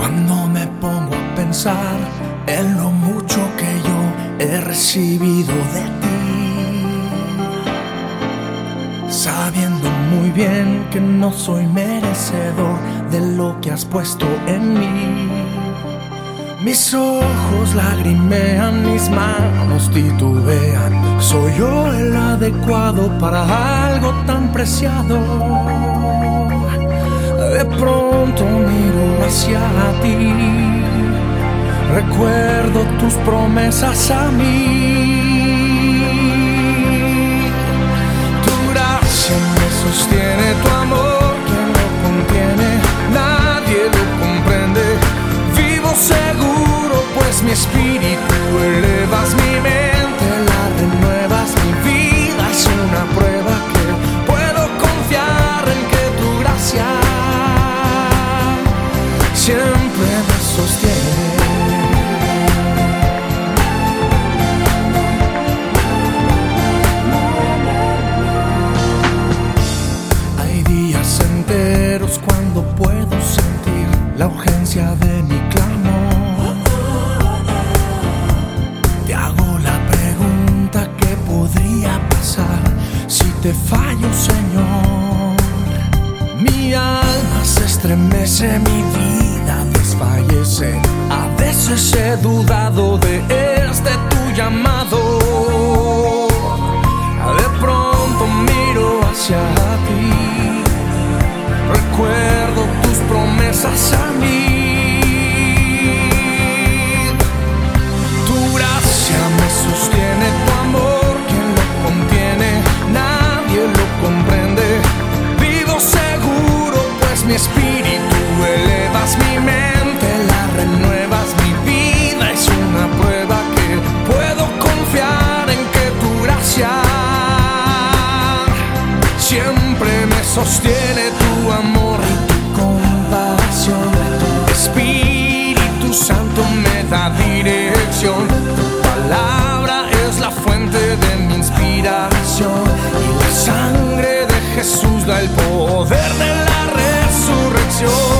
Cuando me pongo a pensar en lo mucho que yo he recibido de ti, sabiendo muy bien que no soy merecedor de lo que has puesto en mí. Mis ojos lagrimean, mis manos titubean. Soy yo el adecuado para algo tan preciado. De pronto miro hacia recuerdo tus promesas a mí. Tu gracia me sostiene, tu amor que no contiene, nadie lo comprende. Vivo seguro, pues mi espíritu elevas mi mente, te fallo, Señor. Mi alma se estremece, mi vida desfallece. A veces he dudado de este me sostiene, tu amor y tu compasión. Tu Espíritu Santo me da dirección, tu palabra es la fuente de mi inspiración y la sangre de Jesús da el poder de la resurrección.